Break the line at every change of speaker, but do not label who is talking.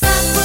Dance.